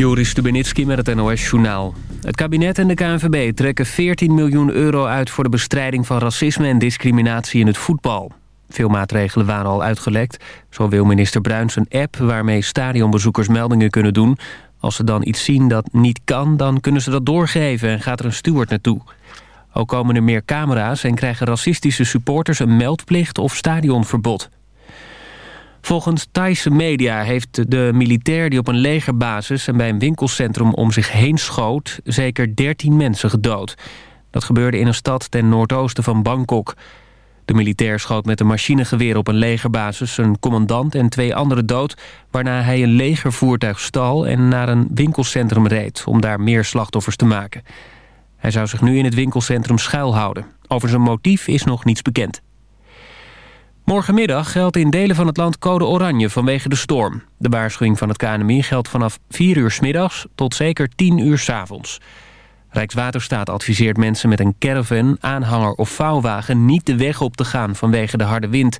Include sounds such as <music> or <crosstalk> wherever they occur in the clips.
Joris Stubenitski met het NOS-journaal. Het kabinet en de KNVB trekken 14 miljoen euro uit... voor de bestrijding van racisme en discriminatie in het voetbal. Veel maatregelen waren al uitgelekt. Zo wil minister Bruins een app waarmee stadionbezoekers meldingen kunnen doen. Als ze dan iets zien dat niet kan, dan kunnen ze dat doorgeven... en gaat er een steward naartoe. Ook komen er meer camera's en krijgen racistische supporters... een meldplicht of stadionverbod. Volgens Thaise media heeft de militair die op een legerbasis... en bij een winkelcentrum om zich heen schoot... zeker 13 mensen gedood. Dat gebeurde in een stad ten noordoosten van Bangkok. De militair schoot met een machinegeweer op een legerbasis... een commandant en twee anderen dood... waarna hij een legervoertuig stal en naar een winkelcentrum reed... om daar meer slachtoffers te maken. Hij zou zich nu in het winkelcentrum schuilhouden. Over zijn motief is nog niets bekend. Morgenmiddag geldt in delen van het land code oranje vanwege de storm. De waarschuwing van het KNMI geldt vanaf 4 uur middags tot zeker 10 uur s avonds. Rijkswaterstaat adviseert mensen met een caravan, aanhanger of vouwwagen... niet de weg op te gaan vanwege de harde wind.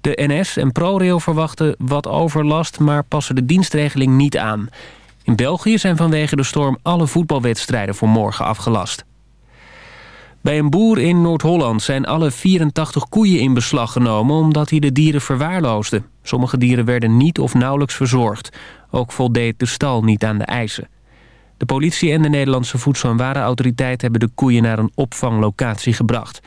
De NS en ProRail verwachten wat overlast, maar passen de dienstregeling niet aan. In België zijn vanwege de storm alle voetbalwedstrijden voor morgen afgelast. Bij een boer in Noord-Holland zijn alle 84 koeien in beslag genomen... omdat hij de dieren verwaarloosde. Sommige dieren werden niet of nauwelijks verzorgd. Ook voldeed de stal niet aan de eisen. De politie en de Nederlandse Voedsel- en Warenautoriteit... hebben de koeien naar een opvanglocatie gebracht.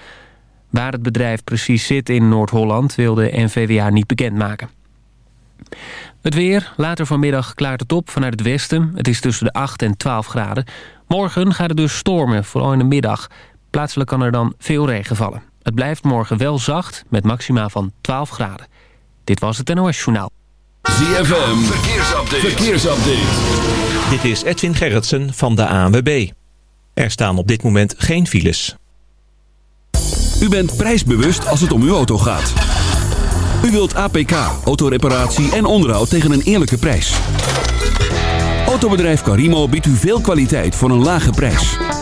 Waar het bedrijf precies zit in Noord-Holland... wil de NVWA niet bekendmaken. Het weer. Later vanmiddag klaart het op vanuit het westen. Het is tussen de 8 en 12 graden. Morgen gaat het dus stormen, vooral in de middag. Plaatselijk kan er dan veel regen vallen. Het blijft morgen wel zacht, met maxima van 12 graden. Dit was het NOS Journaal. ZFM, verkeersupdate. verkeersupdate. Dit is Edwin Gerritsen van de ANWB. Er staan op dit moment geen files. U bent prijsbewust als het om uw auto gaat. U wilt APK, autoreparatie en onderhoud tegen een eerlijke prijs. Autobedrijf Carimo biedt u veel kwaliteit voor een lage prijs.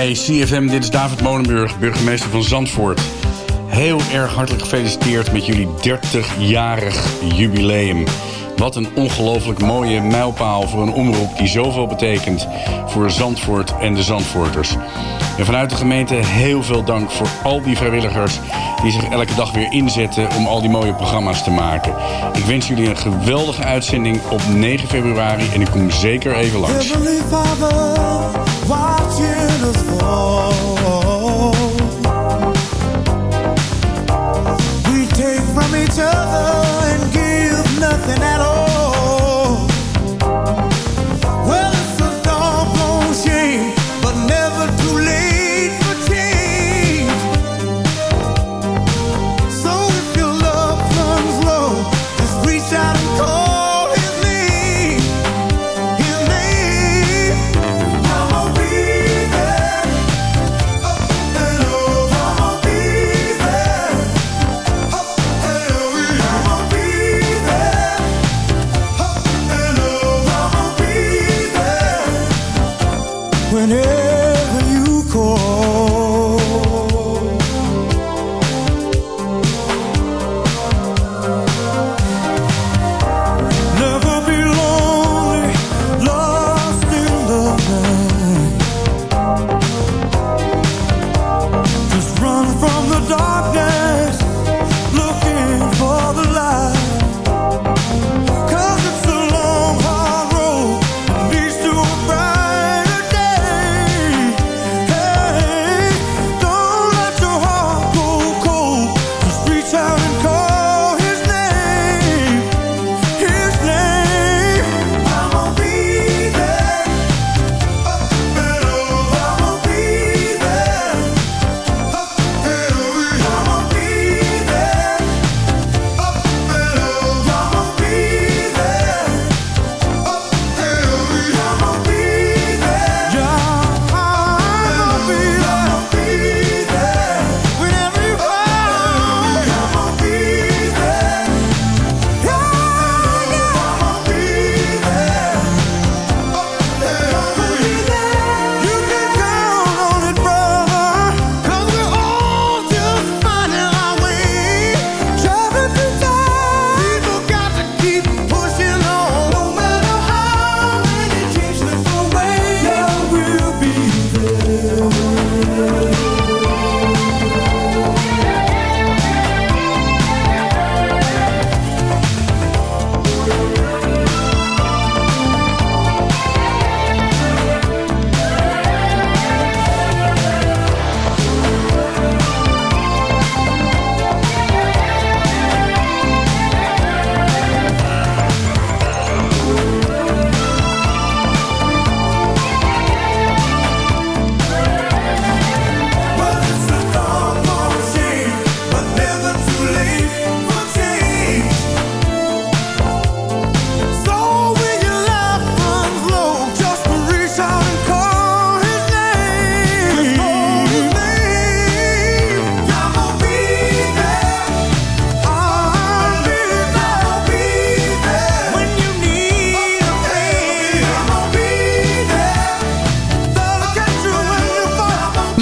Hi, CFM, dit is David Molenburg, burgemeester van Zandvoort. Heel erg hartelijk gefeliciteerd met jullie 30-jarig jubileum. Wat een ongelooflijk mooie mijlpaal voor een omroep die zoveel betekent voor Zandvoort en de Zandvoorters. En vanuit de gemeente heel veel dank voor al die vrijwilligers die zich elke dag weer inzetten om al die mooie programma's te maken. Ik wens jullie een geweldige uitzending op 9 februari en ik kom zeker even langs. Each other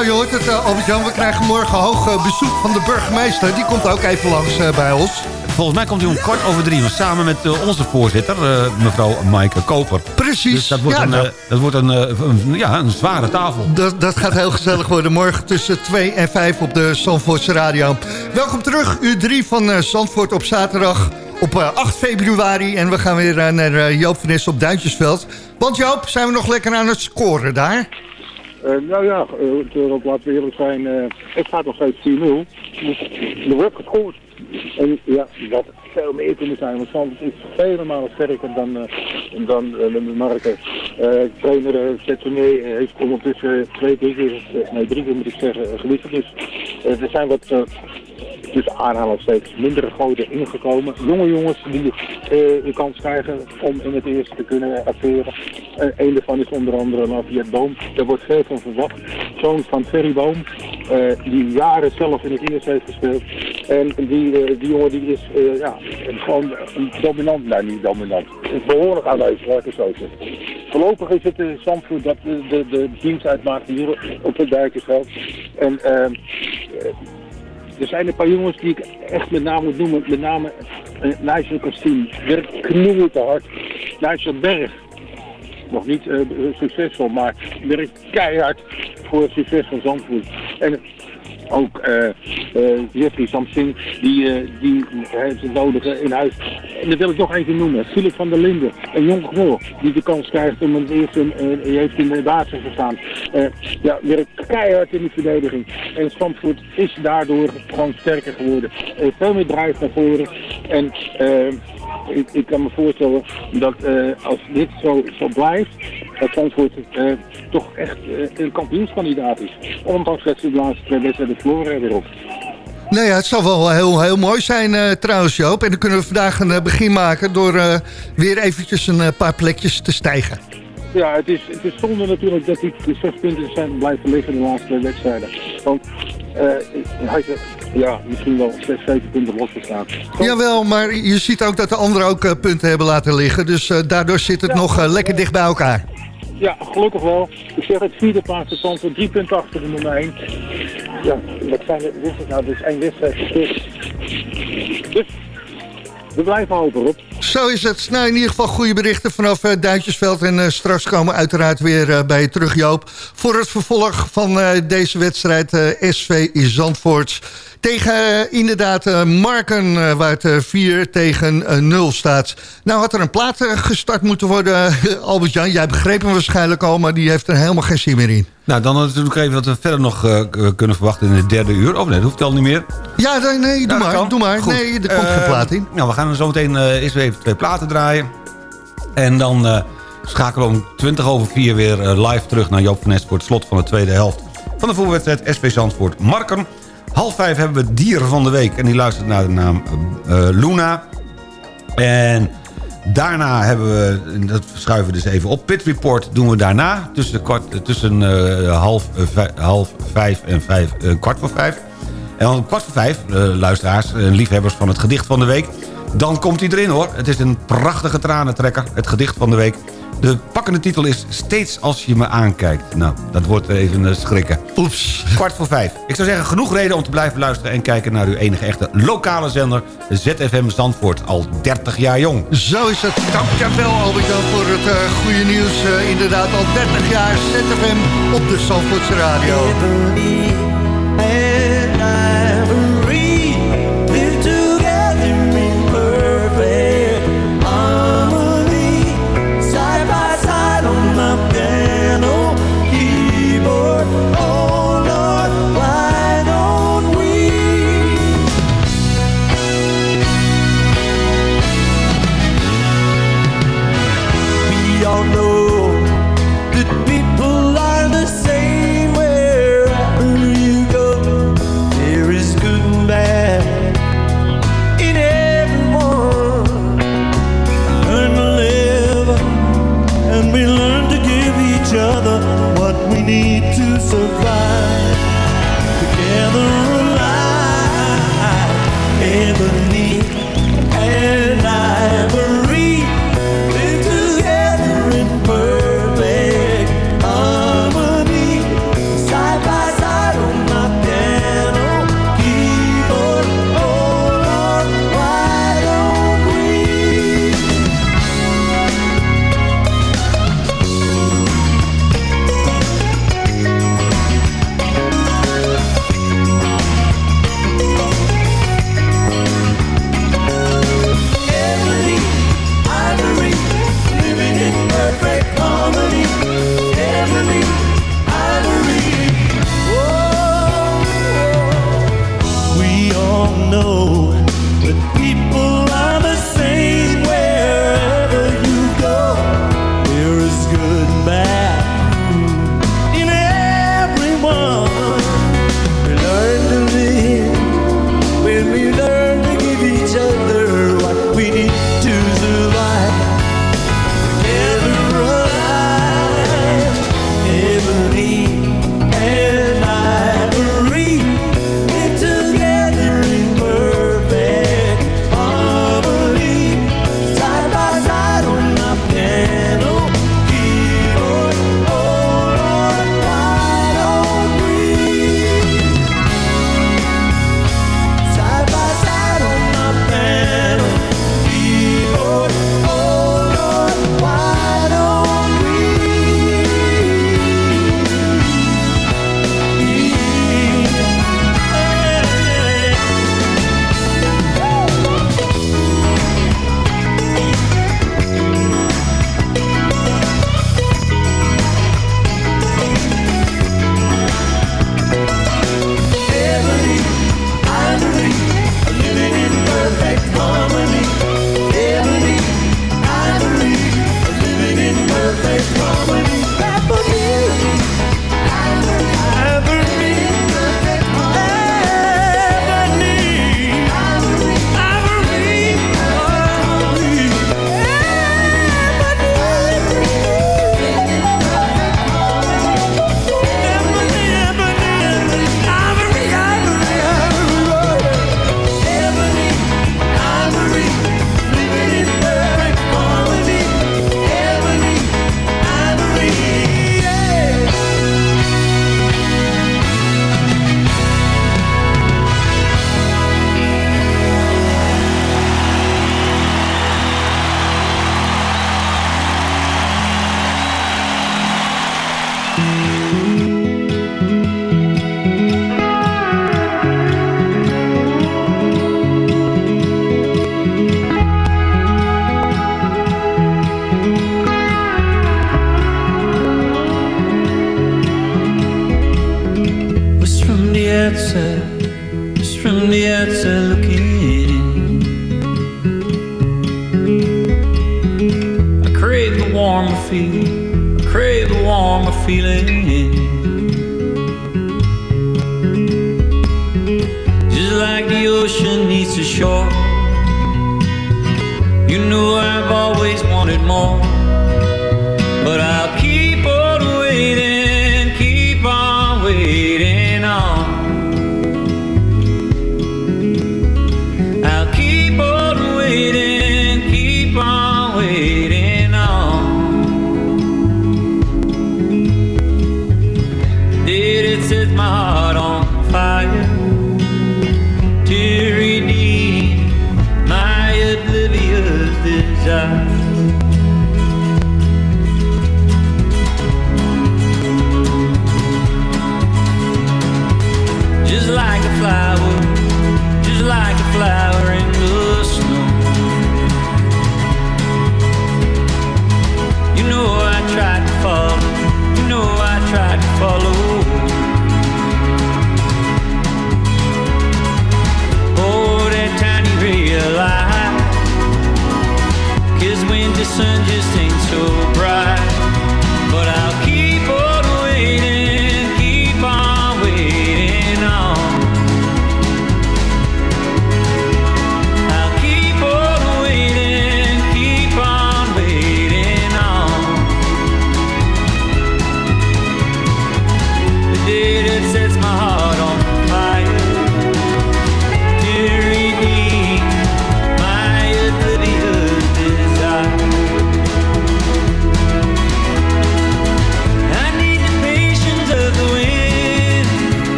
Nou, je hoort het, uh, Albert-Jan. We krijgen morgen hoog uh, bezoek van de burgemeester. Die komt ook even langs uh, bij ons. Volgens mij komt hij om kwart over drie. Samen met onze voorzitter, mevrouw Maaike Koper. Precies. Dus dat wordt, ja, een, nou. dat wordt een, een, ja, een zware tafel. Dat, dat gaat heel gezellig worden. Morgen tussen 2 en 5 op de Zandvoortse Radio. Welkom terug, uur 3 van Zandvoort op zaterdag op 8 februari. En we gaan weer naar Joop van op Duintjesveld. Want Joop, zijn we nog lekker aan het scoren daar? Uh, nou ja, uh, laten we eerlijk zijn, uh, het gaat nog steeds 4-0. Er wordt gescoord. En ja, dat veel meer kunnen zijn, want Zandvoort is vele malen sterker dan, uh, dan de Marken. trainer uh, heeft ondertussen twee keer, nee drie keer moet ik zeggen, gewisseld. Dus er zijn wat tussen aanhalingstekens mindere goden ingekomen. Jonge jongens die uh, de kans krijgen om in het eerste te kunnen acteren. Uh, een daarvan is onder andere Lafayette Boom. Daar wordt veel van verwacht. Zoon van Ferry Boom, uh, die jaren zelf in het eerste heeft gespeeld. En die, die jongen die is ja, gewoon dominant, nou niet dominant, behoorlijk aanwezig, laat ik het zo. Voorlopig is het uh, Zandvoort dat de, de, de dienst uitmaakt hier op het Dijkersveld. En er zijn een paar jongens die ik echt met name moet noemen. Met name uh, Nigel. Werkt knoeien te hard. Nigel Berg. Nog niet uh, succesvol, maar werkt keihard voor het succes van Zandvoort. En ook uh, uh, Jeffrey Samsing, die, uh, die heeft het nodige in huis. En dat wil ik nog even noemen. Philip van der Linden, een jong gevoel, die de kans krijgt om het eerst een, heeft in de basis te staan. ja, weer keihard in de verdediging. En Zandvoort is daardoor gewoon sterker geworden. veel meer drijf naar voren. En ik, ik, kan me voorstellen dat als dit zo, zo blijft, dat Zandvoort uh, toch echt uh, een kampioenskandidaat is. Ondanks dat ze de laatste twee wedstrijden verloren hebben op. Nou ja, het zal wel heel, heel mooi zijn uh, trouwens Joop. En dan kunnen we vandaag een begin maken door weer eventjes een paar plekjes te stijgen. Ja, het is, het is zonde natuurlijk dat die, die zes punten zijn blijven liggen in de laatste twee wedstrijden. Want had je ja, misschien wel zes, zeven punten losgestaan. Want... Jawel, maar je ziet ook dat de anderen ook punten hebben laten liggen. Dus daardoor zit het nog lekker dicht bij elkaar. Ja, gelukkig wel. Ik zeg het vierde plaats stand drie punten achter de nummer 1. Ja, wat zijn de wedstrijd nou? Dus één gespeeld. Dus we blijven hopen, Rob. Zo is het. Nou, in ieder geval goede berichten vanaf uh. En uh, straks komen uiteraard weer uh, bij je terug, Joop. Voor het vervolg van deze wedstrijd SV Zandvoort. Tegen inderdaad Marken, waar het 4 tegen 0 staat. Nou had er een plaat gestart moeten worden, <laughs> Albert-Jan. Jij begreep hem waarschijnlijk al, maar die heeft er helemaal geen zin meer in. Nou, dan natuurlijk even wat we verder nog kunnen verwachten in het derde uur. Oh nee, dat hoeft al niet meer. Ja, nee, nee doe, maar, doe maar. Goed. Nee, er komt geen plaat in. Nou, we gaan zo meteen eerst even twee platen draaien. En dan uh, schakelen we om 20 over 4 weer uh, live terug naar Joop van Nes... voor het slot van de tweede helft van de voetbalwedstrijd SV Zandvoort Marken. Half vijf hebben we dier van de week. En die luistert naar de naam uh, Luna. En daarna hebben we, dat schuiven we dus even op... Pit Report doen we daarna. Tussen, kwart, tussen half, vijf, half vijf en vijf, kwart voor vijf. En om kwart voor vijf, luisteraars en liefhebbers van het gedicht van de week... Dan komt hij erin hoor. Het is een prachtige tranentrekker. Het gedicht van de week. De pakkende titel is Steeds als je me aankijkt. Nou, dat wordt even uh, schrikken. Oeps. Kwart voor vijf. Ik zou zeggen, genoeg reden om te blijven luisteren... en kijken naar uw enige echte lokale zender... ZFM Zandvoort, al 30 jaar jong. Zo is het. Dankjewel Albert-Jan voor het uh, goede nieuws. Uh, inderdaad, al 30 jaar ZFM op de Zandvoortse radio.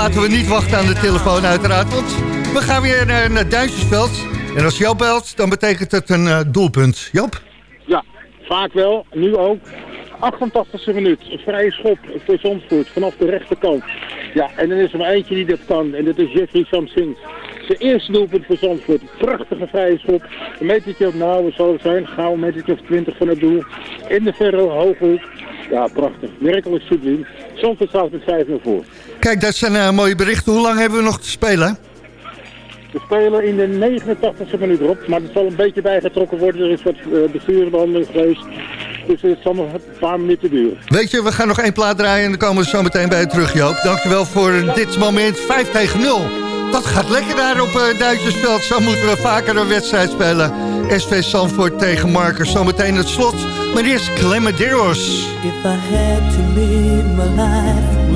Laten we niet wachten aan de telefoon uiteraard. Want we gaan weer naar, naar Duitsersveld. En als Joop belt, dan betekent het een eh, doelpunt. Joop? Ja, vaak wel. Nu ook. 88e minuut. Een vrije schop voor Zandvoort vanaf de rechterkant. Ja, en dan is er maar eentje die dat kan. En dat is Jeffrey Samsing. Zijn eerste doelpunt voor Zandvoort. Prachtige vrije schop. Een metertje op nou, zal het zijn? Gauw een metertje of 20 van het doel. In de verre hooghoek. Ja, prachtig. Werkelijk subliem. Zandvoort staat met 5-0 voor. Kijk, dat zijn eh, mooie berichten. Hoe lang hebben we nog te spelen? We spelen in de 89e minuut erop, maar er zal een beetje bijgetrokken worden. Er is wat uh, bestuursbehandeling geweest. Dus het zal nog een paar minuten duren. Weet je, we gaan nog één plaat draaien en dan komen we zo meteen bij je terug, Joop. Dankjewel voor dit moment. 5 tegen 0. Dat gaat lekker daar op uh, Duitsersveld. Zo moeten we vaker een wedstrijd spelen. SV Sanford tegen Markers. Zometeen het slot. Maar eerst Clemaderos. If I had to live my life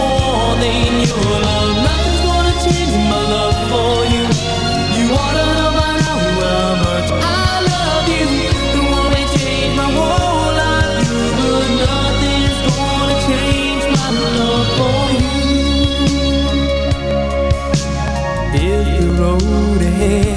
more than your love. Nothing's gonna change my love for you. You wanna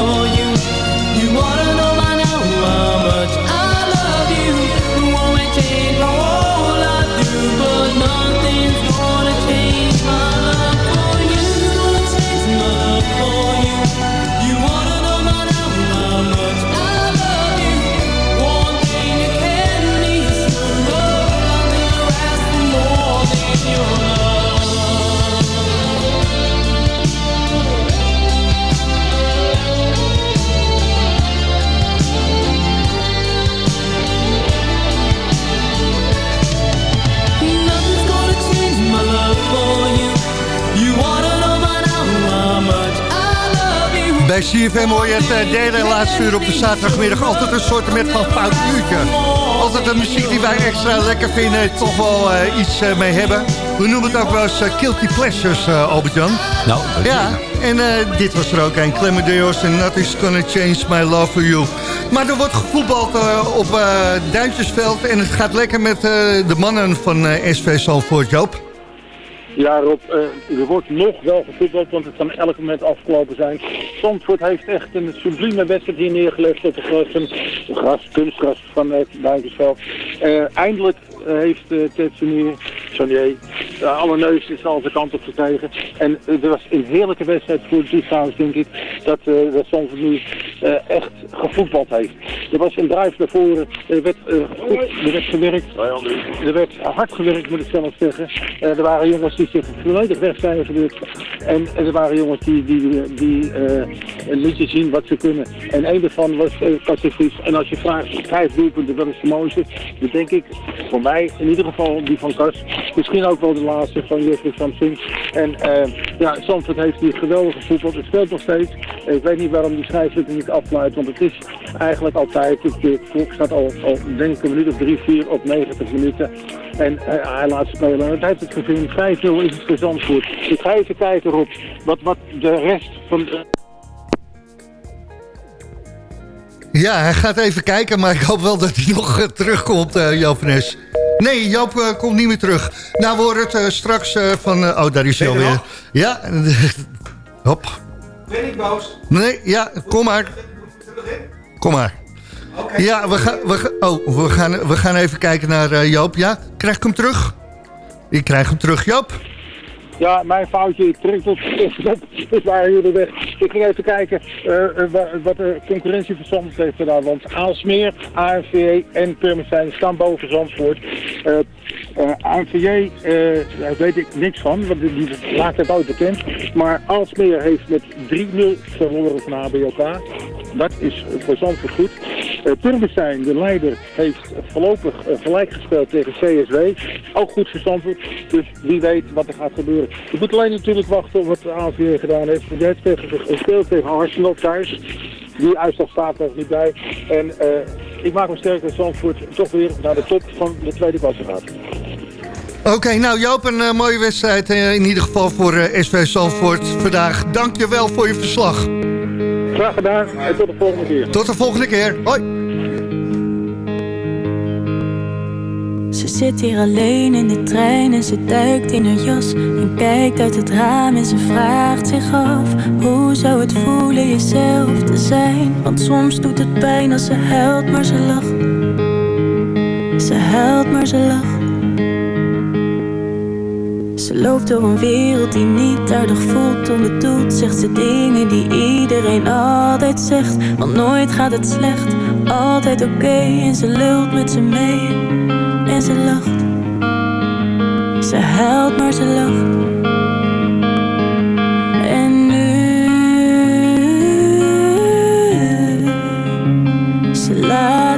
for you. You wanna know love how Bij CFM hoor je het eh, derde en laatste uur op de zaterdagmiddag. Altijd een soort met van fout uurtje. Altijd een muziek die wij extra lekker vinden. Toch wel eh, iets eh, mee hebben. We noemen het ook wel eens Guilty Pleasures, Albert-Jan. Nou, Ja, en dit was er ook een. Clemendeos en Nothing's Gonna Change My Love For You. Maar er wordt gevoetbald op uh, Duitsersveld. En het gaat lekker met de mannen van SV Zalvoort, Joop. Ja, Rob, eh, er wordt nog wel gevoetbald, want het kan elk moment afgelopen zijn. Zandvoort heeft echt een sublieme wedstrijd hier neergelegd op het gras, kunstgras van het Duinkersveld. Eh, eindelijk eh, heeft uh, Ted Sonier, Sonier eh, alle neus is al de kant op gekregen. En eh, er was een heerlijke wedstrijd voor de toeschouwers, denk ik, dat, eh dat Zandvoort nu eh, echt gevoetbald heeft. Er was een drive naar voren, er werd, eh, goed, er werd gewerkt, er werd hard gewerkt, moet ik zelf zeggen. Eh, er waren jongens die zich volledig weg zijn gebeurd. En, er waren jongens die, die, die eh, lieten zien wat ze kunnen. En een daarvan was uh. En als je vraagt, vijf doelpunten, dat is de mooiste. Dan denk ik, voor mij in ieder geval die van Kas. Misschien ook wel de laatste van Jeffrey Samsung. En eh, ja, Zandvoort heeft hier geweldige voetbal. Het speelt nog steeds. Ik weet niet waarom die scheidsrechter niet afluit. Want het is eigenlijk altijd, de klok staat al, denk ik een minuut of drie, vier op 90 minuten. En eh, hij laat spelen. En het heeft het gezien. 5-0 is het voor Zandvoort. Ik ga even kijken Rob, wat, wat de rest van... Ja, hij gaat even kijken, maar ik hoop wel dat hij nog eh, terugkomt, eh Joop van Es. Nee, Joop eh, komt niet meer terug. Nou, we horen het eh, straks eh, van... oh, daar is hij er alweer. Ja, hop. Ben ik boos? Nee, ja, kom maar. Kom maar. Ja, we, gaan, we, oh, we, gaan, we gaan even kijken naar Joop. Ja, krijg ik hem terug? Ik krijg hem terug, Joop. Ja, mijn foutje. Ik trek tot op. Dus waren jullie weg. Ik ging even kijken eh, eh, wa- wat de concurrentie van heeft gedaan. Want Aalsmeer, ANVJ en Purmerstein staan boven Zandvoort. Eh eh, ANVJ, eh, daar weet ik niks van, want die, die maakt het ooit bekend. Maar Aalsmeer heeft met 3-0 verloren van HBOK. Dat is voor Zandvoort goed. Uh, Purmerstein, de leider, heeft voorlopig eh, gelijk gespeeld tegen CSW. Ook goed Zandvoort. Dus wie weet wat er gaat gebeuren. Je moet alleen natuurlijk wachten op wat de ANVJ gedaan heeft. Hebt tegen, gespeeld tegen Arsenal thuis. Die uitslag staat er niet bij. En eh, ik maak me sterk dat Zandvoort toch weer naar de top van de tweede klasse gaat. Oké, nou Joop, een eh, mooie wedstrijd eh, in ieder geval voor eh, SV Zandvoort vandaag. Dank je wel voor je verslag. Graag gedaan en tot de volgende keer. Tot de volgende keer. Hoi. Ze zit hier alleen in de trein en ze duikt in haar jas En kijkt uit het raam en ze vraagt zich af Hoe zou het voelen jezelf te zijn? Want soms doet het pijn als ze huilt maar ze lacht Ze huilt maar ze lacht Loopt door een wereld die niet aardig voelt, onbedoeld zegt ze dingen die iedereen altijd zegt. Want nooit gaat het slecht, altijd oké en ze lult met ze mee en ze lacht. Ze huilt maar ze lacht. En nu ze laat.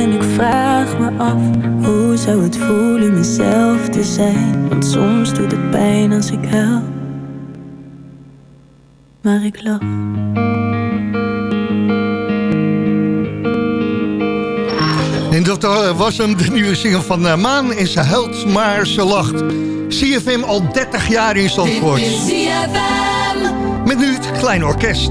en ik vraag me af Hoe zou het voelen mezelf te zijn Want soms doet het pijn als ik huil Maar ik lach En dat eh, was hem, de nieuwe single van eh, Maan. En ze huilt, maar ze lacht. CFM al 30 jaar in Zandvoort. Met nu het Klein Orkest.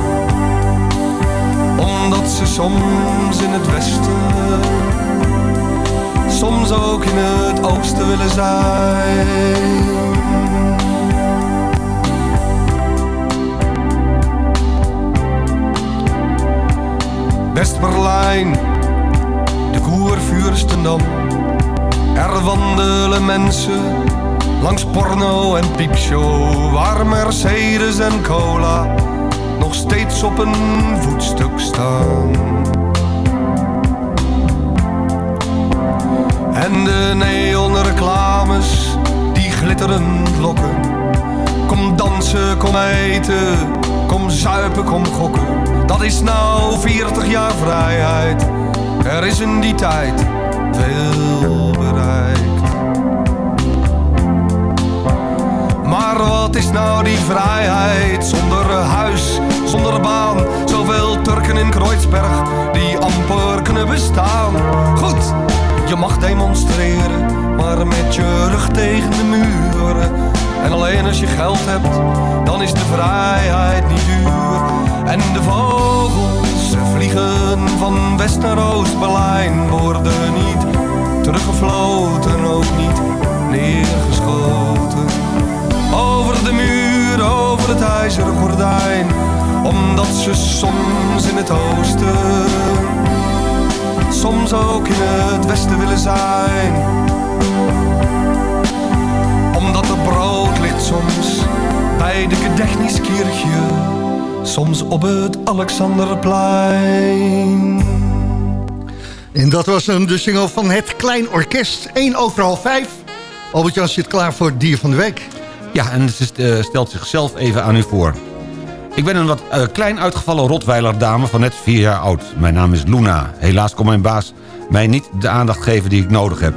Omdat ze soms in het westen, soms ook in het oosten willen zijn. West-Berlijn, de Koervuurstendam. Er wandelen mensen langs porno en piepshow, waar Mercedes en cola nog steeds op een voetstuk staan. En de neonreclames die glitterend lokken. Kom dansen, kom eten, kom zuipen, kom gokken. Dat is nou 40 jaar vrijheid. Er is in die tijd veel bereikt. Maar wat is nou die vrijheid zonder huis, zonder baan? Zoveel Turken in Kreuzberg die amper kunnen bestaan. Goed, je mag demonstreren, maar met je rug tegen de muren. En alleen als je geld hebt, dan is de vrijheid niet duur. En de vogels, ze vliegen van West naar Oost-Berlijn. Worden niet teruggefloten, ook niet neergeschoten. Over de muur, over het ijzeren gordijn. Omdat ze soms in het oosten, soms ook in het westen willen zijn. Omdat er brood ligt soms bij de Gedächtniskirche, soms op het Alexanderplein. En dat was hem, de single van het Klein Orkest. 1 over half 5. Albert-Jan zit klaar voor het dier van de week. Ja, en ze eh, stelt zichzelf even aan u voor. Ik ben een wat eh, klein uitgevallen Rotweiler dame van net 4 jaar oud. Mijn naam is Luna. Helaas kon mijn baas mij niet de aandacht geven die ik nodig heb.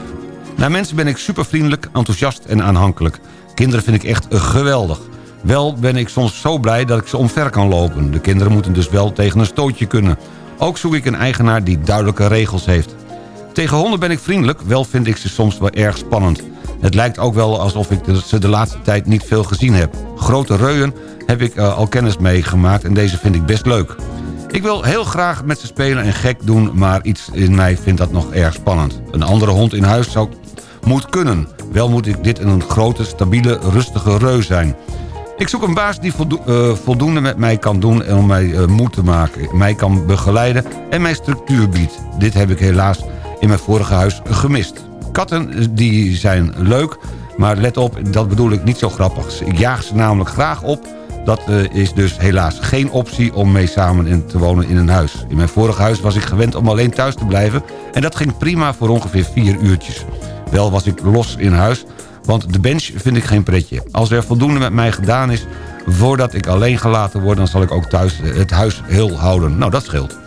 Naar mensen ben ik super vriendelijk, enthousiast en aanhankelijk. Kinderen vind ik echt geweldig. Wel ben ik soms zo blij dat ik ze omver kan lopen. De kinderen moeten dus wel tegen een stootje kunnen. Ook zoek ik een eigenaar die duidelijke regels heeft. Tegen honden ben ik vriendelijk, wel vind ik ze soms wel erg spannend. Het lijkt ook wel alsof ik ze de laatste tijd niet veel gezien heb. Grote reuien heb ik eh, al kennis meegemaakt en deze vind ik best leuk. Ik wil heel graag met ze spelen en gek doen, maar iets in mij vindt dat nog erg spannend. Een andere hond in huis zou moet kunnen. Wel moet ik dit een grote, stabiele, rustige reu zijn. Ik zoek een baas die eh, voldoende met mij kan doen om mij eh, moed te maken. Mij kan begeleiden en mij structuur biedt. Dit heb ik helaas in mijn vorige huis gemist. Katten die zijn leuk, maar let op, dat bedoel ik niet zo grappig. Ik jaag ze namelijk graag op. Dat eh, is dus helaas geen optie om mee samen in te wonen in een huis. In mijn vorige huis was ik gewend om alleen thuis te blijven... en dat ging prima voor ongeveer vier uurtjes. Wel was ik los in huis, want de bench vind ik geen pretje. Als er voldoende met mij gedaan is voordat ik alleen gelaten word... dan zal ik ook thuis eh, het huis heel houden. Nou, dat scheelt.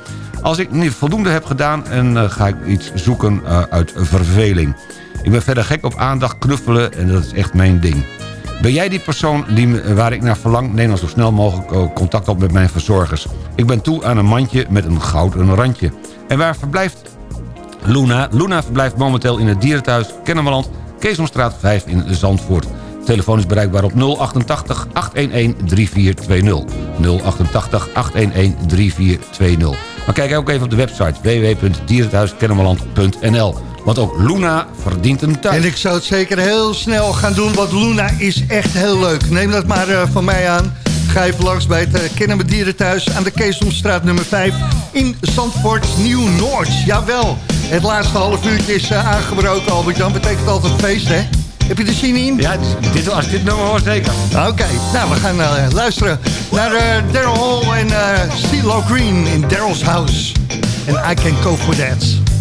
Als ik niet voldoende heb gedaan, en, eh, ga ik iets zoeken uit verveling. Ik ben verder gek op aandacht, knuffelen en dat is echt mijn ding. Ben jij die persoon die, waar ik naar verlang? Neem dan zo snel mogelijk eh, contact op met mijn verzorgers. Ik ben toe aan een mandje met een gouden randje. En waar verblijft Luna? Luna verblijft momenteel in het dierenthuis Kennemerland... Keesomstraat 5 in Zandvoort. Telefoon is bereikbaar op 088 811 3420. 088 811 3420. Maar kijk ook even op de website www.dierenthuiskennemerland.nl. Want ook Luna verdient een thuis. En ik zou het zeker heel snel gaan doen, want Luna is echt heel leuk. Neem dat maar eh, van mij aan. Ga even langs bij het uh, Kennen Dierenthuis aan de Keesomstraat nummer 5 in Zandvoort Nieuw-Noord. Jawel, het laatste half uurtje is eh, aangebroken, Albert Jan. Betekent altijd feest, hè? Heb je er zin in? Ja, dit, als ik dit nummer hoor, zeker. Oké, nou, we gaan luisteren naar Daryl Hall en uh, CeeLo Green in Daryl's House. En I Can Go For That.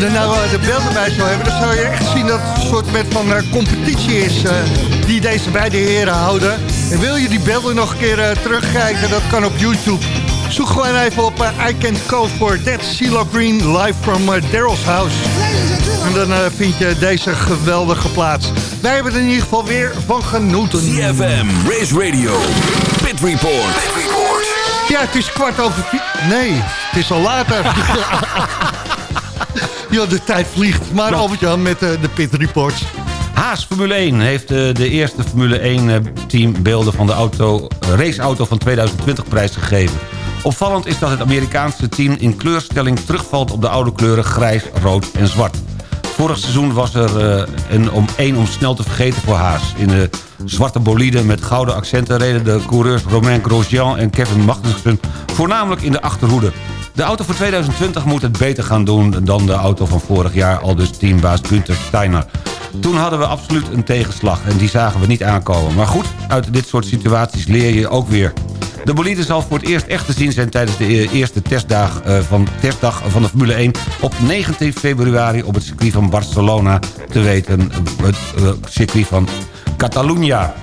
Je er nou eh, de beelden bij zou hebben... dan zou je echt zien dat het een soort met van eh, competitie is... eh, die deze beide heren houden. En wil je die beelden nog een keer terugkijken, dat kan op YouTube. Zoek gewoon even op I Can't Go For That CeeLo Green live from Daryl's House. En dan vind je deze geweldige plaats. Wij hebben er in ieder geval weer van genoten. CFM, Race Radio, Pit Report. Ja, het is kwart over vier. Nee, het is al later. <laughs> ja, de tijd vliegt. Maar Albert-Jan met eh, de Pit Reports. Haas Formule 1 heeft eh, de eerste Formule 1 team beelden van de auto, raceauto van 2020 prijsgegeven. Opvallend is dat het Amerikaanse team in kleurstelling terugvalt op de oude kleuren grijs, rood en zwart. Vorig seizoen was er eh, een om één om snel te vergeten voor Haas. In de zwarte bolide met gouden accenten reden de coureurs Romain Grosjean en Kevin Magnussen voornamelijk in de achterhoede. De auto voor 2020 moet het beter gaan doen dan de auto van vorig jaar, al dus teambaas Günther Steiner. Toen hadden we absoluut een tegenslag en die zagen we niet aankomen. Maar goed, uit dit soort situaties leer je ook weer. De bolide zal voor het eerst echt te zien zijn tijdens de e- eerste testdag, eh, van, testdag van de Formule 1... op 19 februari op het circuit van Barcelona, te weten eh, het eh, circuit van Catalunya.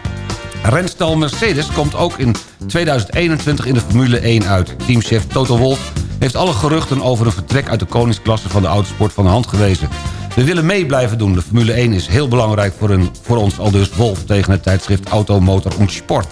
Renstal Mercedes komt ook in 2021 in de Formule 1 uit. Teamchef Toto Wolff heeft alle geruchten over een vertrek uit de koningsklasse van de autosport van de hand gewezen. We willen mee blijven doen. De Formule 1 is heel belangrijk voor, een, voor ons, al dus Wolf tegen het tijdschrift Auto, Motor Sport.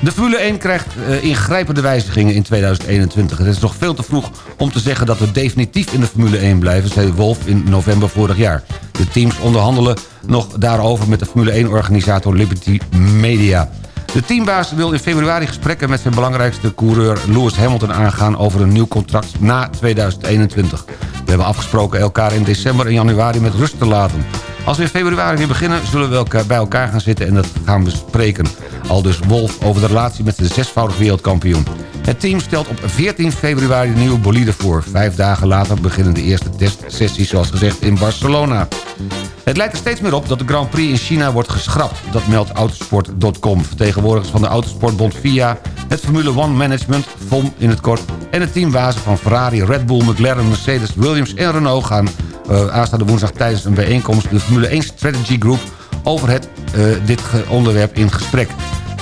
De Formule 1 krijgt eh, ingrijpende wijzigingen in 2021. Het is nog veel te vroeg om te zeggen dat we definitief in de Formule 1 blijven... zei Wolf in november vorig jaar. De teams onderhandelen nog daarover met de Formule 1-organisator Liberty Media. De teambaas wil in februari gesprekken met zijn belangrijkste coureur Lewis Hamilton aangaan over een nieuw contract na 2021. We hebben afgesproken elkaar in december en januari met rust te laten. Als we in februari weer beginnen, zullen we elkaar bij elkaar gaan zitten en dat gaan bespreken. Al dus Wolf over de relatie met de zesvoudig wereldkampioen. Het team stelt op 14 februari de nieuwe bolide voor. Vijf dagen later beginnen de eerste testsessies zoals gezegd in Barcelona. Het lijkt er steeds meer op dat de Grand Prix in China wordt geschrapt. Dat meldt Autosport.com. Vertegenwoordigers van de Autosportbond FIA, het Formule One Management, FOM in het kort... en het teambazen van Ferrari, Red Bull, McLaren, Mercedes, Williams en Renault... gaan uh, aanstaande woensdag tijdens een bijeenkomst... de Formule 1 Strategy Group over het, uh, dit onderwerp in gesprek.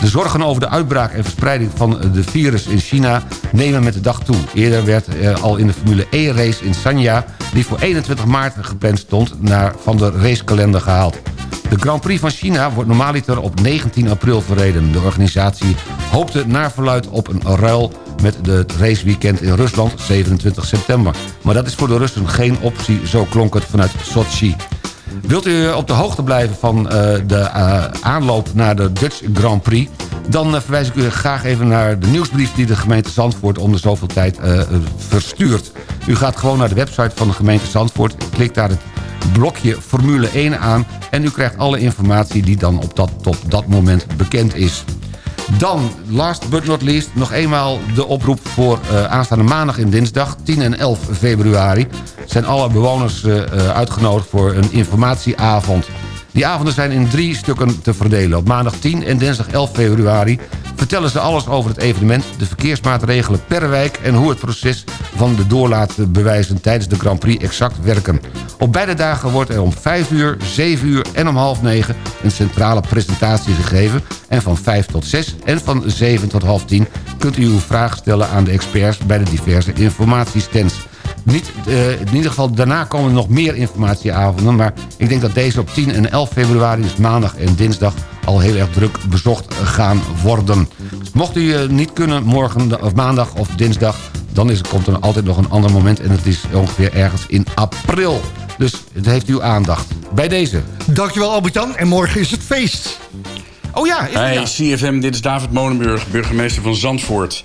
De zorgen over de uitbraak en verspreiding van de virus in China nemen met de dag toe. Eerder werd al in de Formule E-race in Sanya... die voor 21 maart gepland stond, naar, van de racekalender gehaald. De Grand Prix van China wordt normaaliter op 19 april verreden. De organisatie hoopte naar verluid op een ruil met het raceweekend in Rusland 27 september. Maar dat is voor de Russen geen optie, zo klonk het vanuit Sochi. Wilt u op de hoogte blijven van uh, de uh, aanloop naar de Dutch Grand Prix... dan uh, verwijs ik u graag even naar de nieuwsbrief... die de gemeente Zandvoort om de zoveel tijd verstuurt. U gaat gewoon naar de website van de gemeente Zandvoort... klikt daar het blokje Formule 1 aan... en u krijgt alle informatie die dan op dat, tot dat moment bekend is. Dan, last but not least, nog eenmaal de oproep voor uh, aanstaande maandag en dinsdag... 10 en 11 februari zijn alle bewoners uh, uitgenodigd voor een informatieavond. Die avonden zijn in drie stukken te verdelen. Op maandag 10 en dinsdag 11 februari vertellen ze alles over het evenement... de verkeersmaatregelen per wijk... en hoe het proces van de doorlaatbewijzen tijdens de Grand Prix exact werken. Op beide dagen wordt er om 5 uur, 7 uur en om half 9 een centrale presentatie gegeven... en van 5 tot 6 en van 7 tot half 10 kunt u uw vraag stellen aan de experts... bij de diverse informatiestands. Niet, uh, in ieder geval, daarna komen er nog meer informatieavonden... maar ik denk dat deze op 10 en 11 februari, dus maandag en dinsdag... al heel erg druk bezocht gaan worden. Dus mocht u uh, niet kunnen morgen of maandag of dinsdag... dan is, komt er altijd nog een ander moment... en het is ongeveer ergens in april. Dus het heeft uw aandacht. Bij deze. Dankjewel Albert-Jan. En morgen is het feest. Oh ja. Is hey, ja. CFM, dit is David Molenburg, burgemeester van Zandvoort.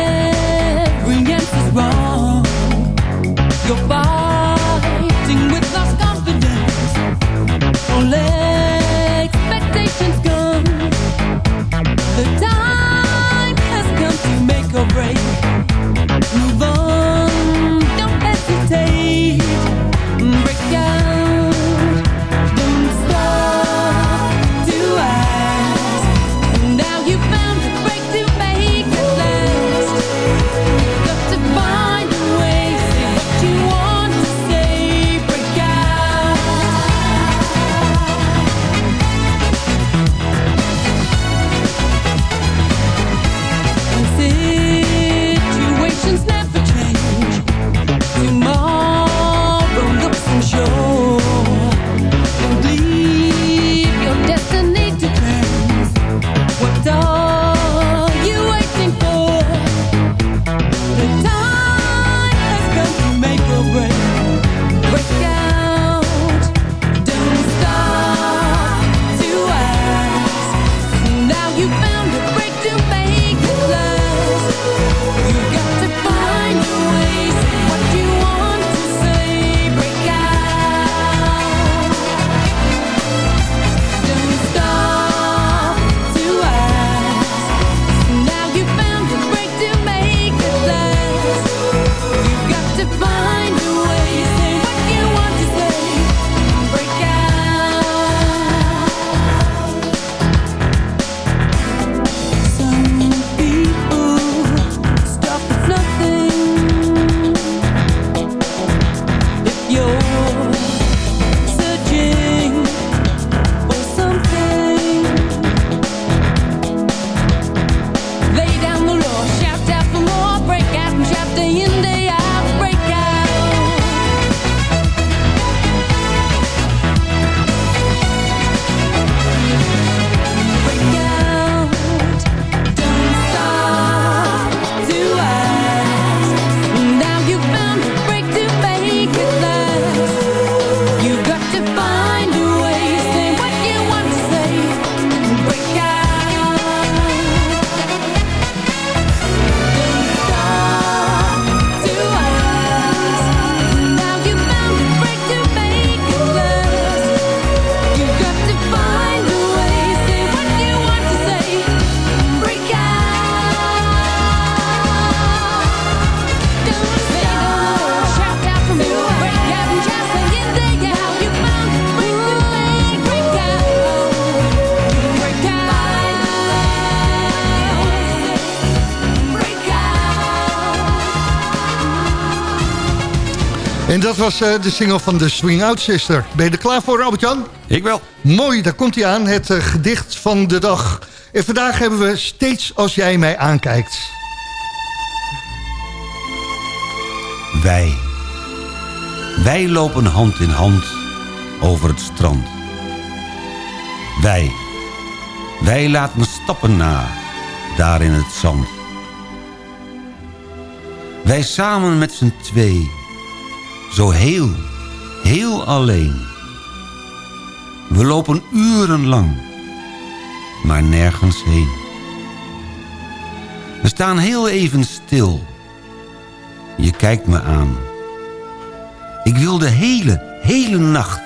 En dat was eh, de single van de Swing Out Sister. Ben je er klaar voor, Robert-Jan? Ik wel. Mooi, daar komt hij aan. Het eh, gedicht van de dag. En vandaag hebben we Steeds als jij mij aankijkt. Wij. Wij lopen hand in hand over het strand. Wij. Wij laten stappen na, daar in het zand. Wij samen met z'n twee, zo heel, heel alleen. We lopen urenlang, maar nergens heen. We staan heel even stil. Je kijkt me aan. Ik wil de hele, hele nacht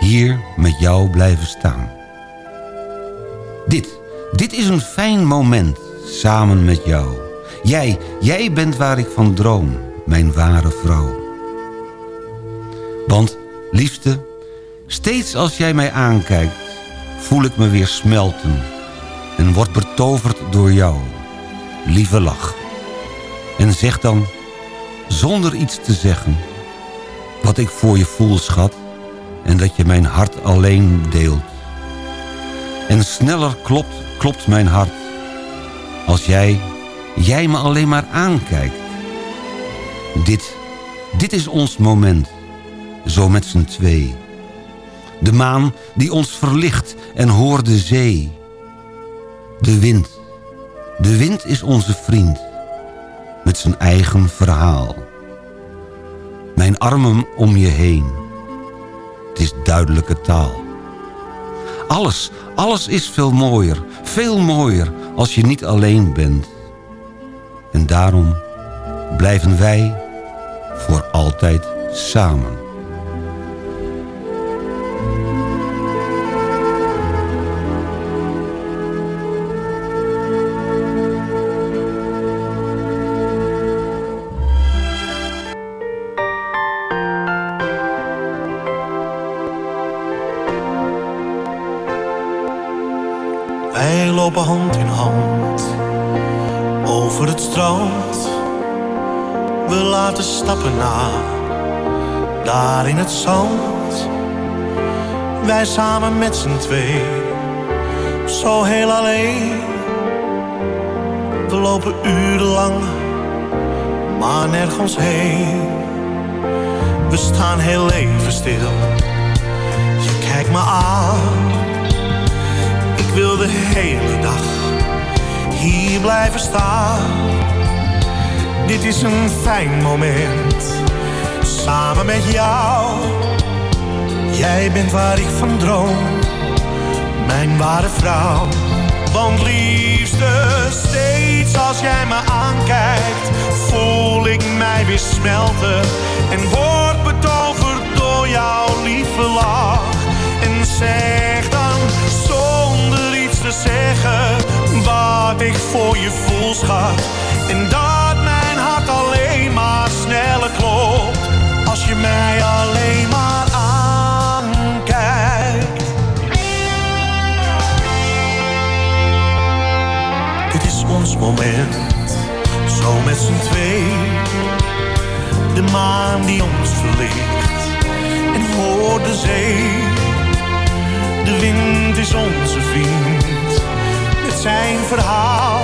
hier met jou blijven staan. Dit, dit is een fijn moment samen met jou. Jij, jij bent waar ik van droom, mijn ware vrouw. Want, liefste, steeds als jij mij aankijkt... voel ik me weer smelten en word betoverd door jou. Lieve lach. En zeg dan, zonder iets te zeggen... wat ik voor je voel, schat... en dat je mijn hart alleen deelt. En sneller klopt, klopt mijn hart... als jij jij me alleen maar aankijkt. Dit, dit is ons moment, zo met z'n twee. De maan die ons verlicht en hoor de zee. De wind, de wind is onze vriend, met zijn eigen verhaal. Mijn armen om je heen, het is duidelijke taal. Alles, alles is veel mooier, veel mooier als je niet alleen bent. En daarom blijven wij voor altijd samen. Twee, zo heel alleen. We lopen urenlang, maar nergens heen. We staan heel even stil, je kijkt me aan. Ik wil de hele dag hier blijven staan. Dit is een fijn moment, samen met jou. Jij bent waar ik van droom, mijn ware vrouw. Want liefste, steeds als jij me aankijkt, voel ik mij weer smelten. En word betoverd door jouw lieve lach. En zeg dan zonder iets te zeggen wat ik voor je voel, schat. En dat mijn hart alleen maar sneller klopt als je mij alleen maar Ons moment, zo met z'n twee. De maan die ons verlicht en voor de zee. De wind is onze vriend met zijn verhaal.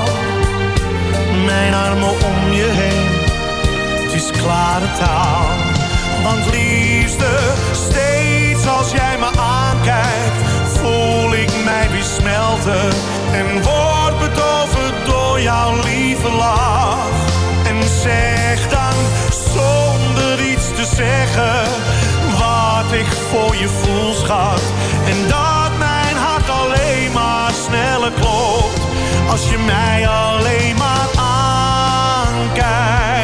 Mijn armen om je heen, het is klare taal. Want liefste, steeds als jij me aankijkt, voel ik mij weer smelten. En word jouw lieve lach. En zeg dan zonder iets te zeggen wat ik voor je voel, schat. En dat mijn hart alleen maar sneller klopt als je mij alleen maar aankijkt.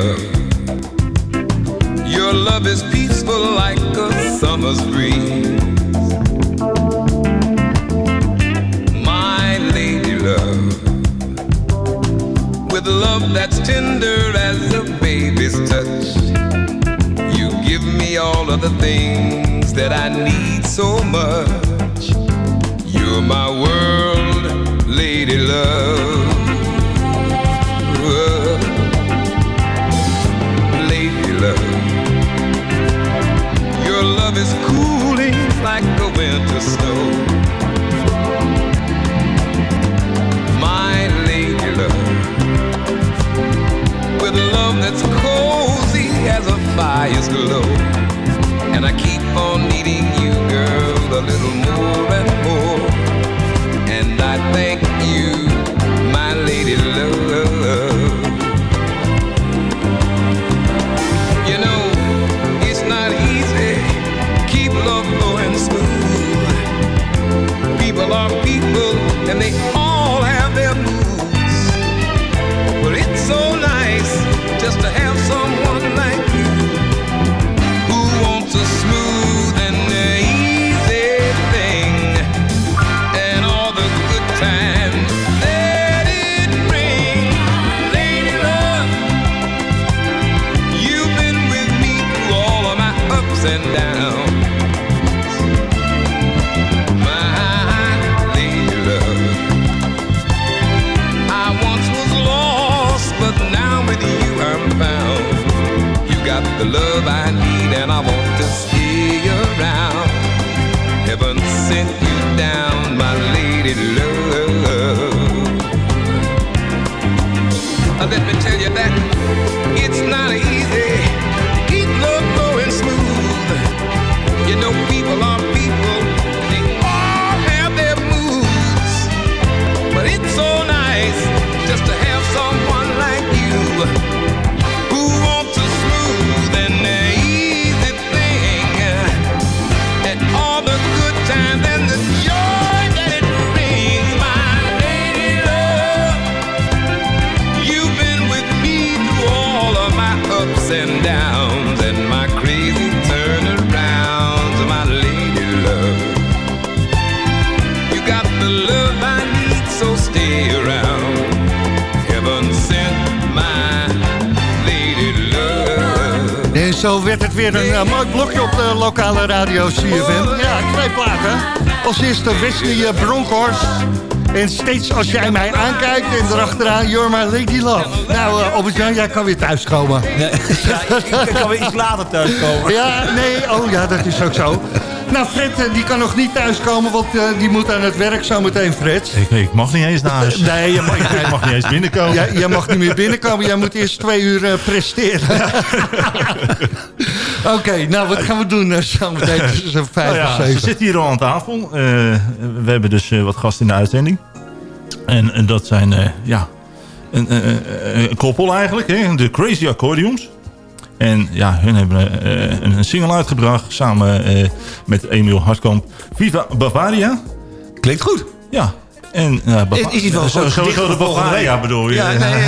Love, Wesley eh, Bronkhorst. En steeds als jij mij aankijkt en erachteraan You're My Lady Love. Nou, uh, Albert-Jan, jij kan weer thuiskomen. Nee, ja, ik, ik kan weer iets later thuiskomen. Ja, nee, oh ja, dat is ook zo. Nou, Fred, eh, die kan nog niet thuiskomen, want eh, die moet aan het werk zometeen, Fred. Ik, ik mag niet eens naar huis. <laughs> Nee, je mag, mag niet eens binnenkomen. Jij, jij mag niet meer binnenkomen, jij moet eerst twee uur eh, presteren. <laughs> Oké, nou, wat gaan we doen uh, zometeen tussen vijf Nou ja, zeven? ze zitten hier al aan tafel. We hebben dus wat gasten in de uitzending. En, en dat zijn, ja, een, een koppel eigenlijk. Hè? De Crazy Accordions. En ja, hun hebben eh, een, een single uitgebracht samen eh, met Emiel Hartkamp. Viva Bavaria. Klinkt goed. Ja. En, uh, Is- is iets wel zo, zo, zo de bedoel je? Ja, nee, <laughs>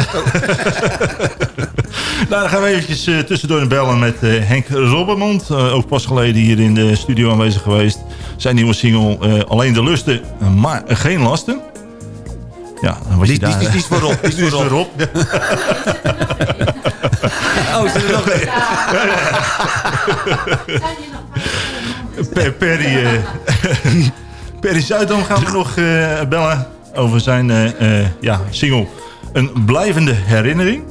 nou, dan gaan we eventjes eh, tussendoor bellen met eh, Henk Robbermond. Eh, ook pas geleden hier in de studio aanwezig geweest. Zijn nieuwe single eh, Alleen de lusten, maar geen lasten. Ja, dan was Die- daar, die- die is voorop, die is Die is voorop. <laughs> Oh, zit er nog een? Per- Perry, eh, Perry Zuidam gaan we nog eh, bellen over zijn eh, eh, ja, single Een blijvende herinnering.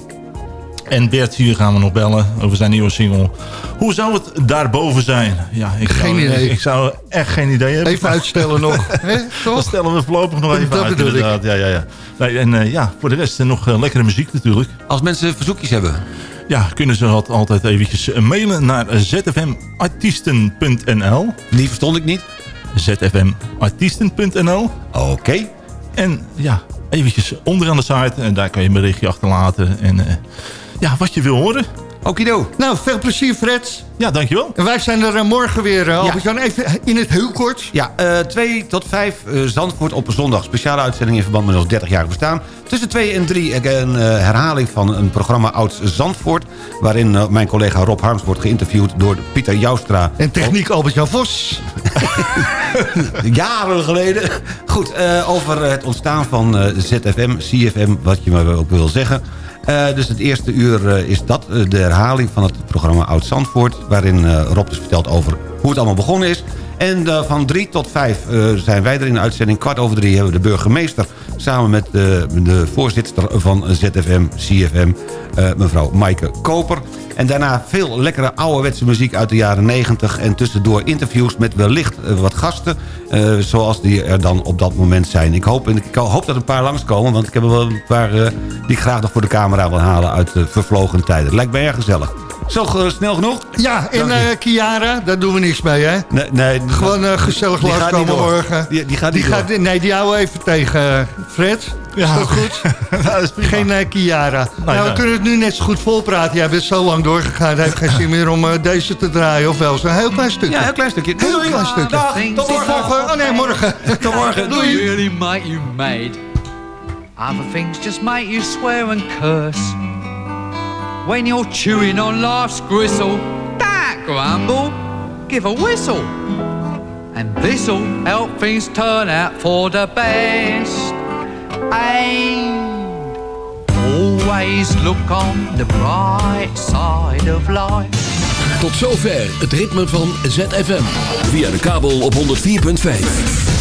En Bert hier gaan we nog bellen over zijn nieuwe single. Hoe zou het daarboven zijn? Ja, ik Geen zou, idee. Ik, ik zou echt geen idee hebben. Even uitstellen nog, <laughs> toch? Dat stellen we voorlopig nog even Dat uit, bedoel ik. inderdaad. Ja, ja, ja. Nee, en eh, ja, voor de rest eh, nog eh, lekkere muziek natuurlijk. Als mensen verzoekjes hebben. Ja, kunnen ze dat altijd eventjes mailen naar zfmartiesten.nl. Die verstond ik niet. zfmartiesten.nl. Oké. En ja, eventjes onderaan de site. En daar kan je een berichtje achterlaten. En eh, ja, wat je wil horen. Okido. Nou, veel plezier Fred. Ja, dankjewel. En wij zijn er eh, morgen weer, uh, Albert-Jan. Even in het heel kort. Ja, eh 2 tot 5 eh, Zandvoort op een zondag. Speciale uitzending in verband met ons 30-jarig bestaan. Tussen 2 en 3 een eh, herhaling van een programma Oud Zandvoort. Waarin eh, mijn collega Rob Harms wordt geïnterviewd door Pieter Joustra. En techniek Albert-Jan Vos. <laughs> Jaren geleden. Goed, eh, over het ontstaan van eh, ZFM, CFM, wat je maar ook wil zeggen. Eh, dus het eerste uur eh, is dat, eh, de herhaling van het programma Oud Zandvoort... waarin Rob dus vertelt over hoe het allemaal begonnen is. En eh, van drie tot vijf eh, zijn wij er in de uitzending. Kwart over drie hebben we de burgemeester... samen met de, de voorzitter van ZFM, CFM, eh, mevrouw Maaike Koper... En daarna veel lekkere ouderwetse muziek uit de jaren 90... en tussendoor interviews met wellicht eh, wat gasten... eh, zoals die er dan op dat moment zijn. Ik hoop, ik hoop dat een paar langskomen... want ik heb wel een paar eh, die ik graag nog voor de camera wil halen... uit de vervlogen tijden. Lijkt mij erg gezellig. Zo eh, snel genoeg? Ja, en Dank je. eh Kiara, daar doen we niks mee, hè? Nee, nee, Gewoon eh, gezellig langskomen door. morgen. Die, die gaat Die gaat, nee, die houden we even tegen, Fred. Is Ja, goed? <laughs> Geen eh, Kiara. nou, we nee. kunnen het nu net zo goed volpraten. Jij bent zo lang doorgegaan. Het heeft geen zin meer om deze te draaien. Of wel, zo'n heel klein stukje. Ja, een heel klein stukje. Heel klein stukje. Dag. Tot morgen. Oh nee, morgen. <laughs> Tot morgen. Doei. really make you mad. Other things just make you swear and curse. When you're chewing on life's gristle, don't grumble, give a whistle. And this'll help things turn out for the best. And always look on the bright side of life. Tot zover het ritme van ZFM. Via de kabel op 104.5.